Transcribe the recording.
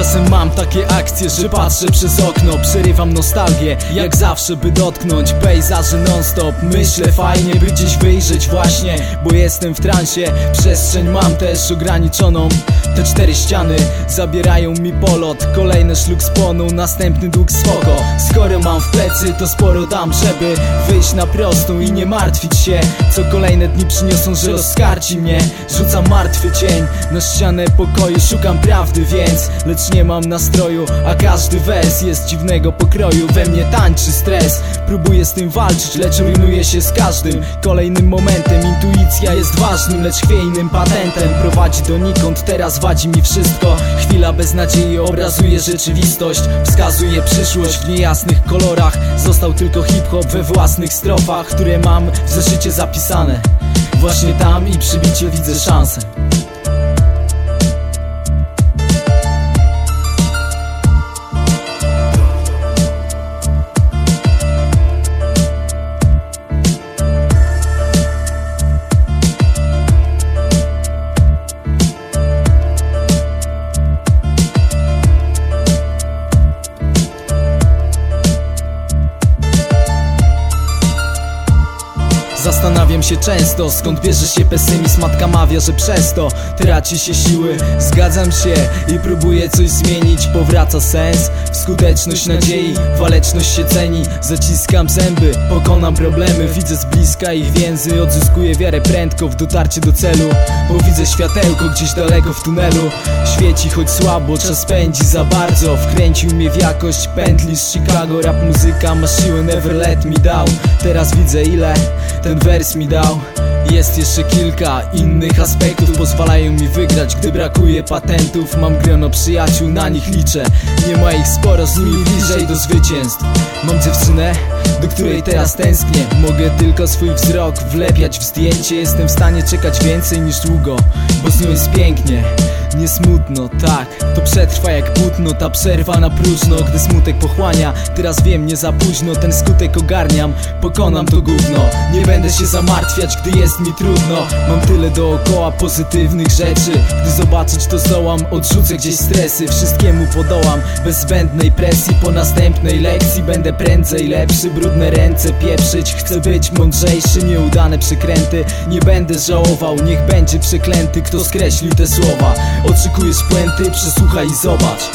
Czasem mam takie akcje, że patrzę przez okno Przerywam nostalgię, jak zawsze by dotknąć Pejzaży non stop, myślę fajnie by gdzieś wyjrzeć właśnie Bo jestem w transie, przestrzeń mam też ograniczoną. Te cztery ściany zabierają mi polot. Kolejny szluk sponu, następny dług spoko Skoro mam w plecy, to sporo dam, żeby wyjść na prostą I nie martwić się, co kolejne dni przyniosą, że rozkarci mnie. Rzucam martwy cień na ścianę pokoju Szukam prawdy, więc lecz nie mam nastroju A każdy wers jest dziwnego pokroju. We mnie tańczy stres Próbuję z tym walczyć, lecz rujnuję się z każdym Kolejnym momentem. Intuicja jest ważnym, lecz chwiejnym patentem. Prowadzi donikąd, teraz wadzi mi wszystko. Chwila bez nadziei obrazuje rzeczywistość Wskazuje przyszłość w niejasnych kolorach. Został tylko hip-hop we własnych strofach Które mam w zeszycie zapisane. Właśnie tam i przybicie widzę szansę Zastanawiam się często, skąd bierze się pesymizm. Matka mawia, że przez to traci się siły. Zgadzam się i próbuję coś zmienić. Powraca sens, skuteczność nadziei Waleczność się ceni, zaciskam zęby Pokonam problemy, widzę z bliska ich więzy Odzyskuję wiarę prędko w dotarcie do celu. Bo widzę światełko gdzieś daleko w tunelu. Świeci choć słabo, czas pędzi za bardzo. Wkręcił mnie w jakość pętli z Chicago. Rap muzyka ma siłę, never let me down. Teraz widzę ile ten wers mi dał. Jest jeszcze kilka innych aspektów Pozwalają mi wygrać, gdy brakuje patentów. Mam grono przyjaciół, na nich liczę. Nie ma ich sporo, z nimi bliżej do zwycięstw. Mam dziewczynę, do której teraz tęsknię. Mogę tylko swój wzrok wlepiać w zdjęcie. Jestem w stanie czekać więcej niż długo Bo z nią jest pięknie nie smutno, tak To przetrwa jak płótno, ta przerwa na próżno Gdy smutek pochłania, teraz wiem, nie za późno Ten skutek ogarniam, pokonam to gówno. Nie będę się zamartwiać, gdy jest mi trudno. Mam tyle dookoła pozytywnych rzeczy Gdy zobaczyć to zdołam, odrzucę gdzieś stresy. Wszystkiemu podołam, bez zbędnej presji Po następnej lekcji będę prędzej lepszy. Brudne ręce pieprzyć, chcę być mądrzejszy. Nieudane przykręty, nie będę żałował Niech będzie przeklęty, kto skreślił te słowa Oczekujesz puenty, przesłuchaj i zobacz